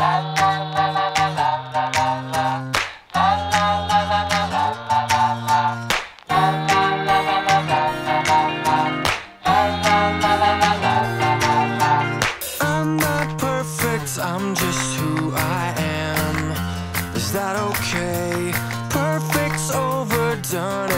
I'm not perfect, I'm just who I am. Is that okay? Perfect's overdone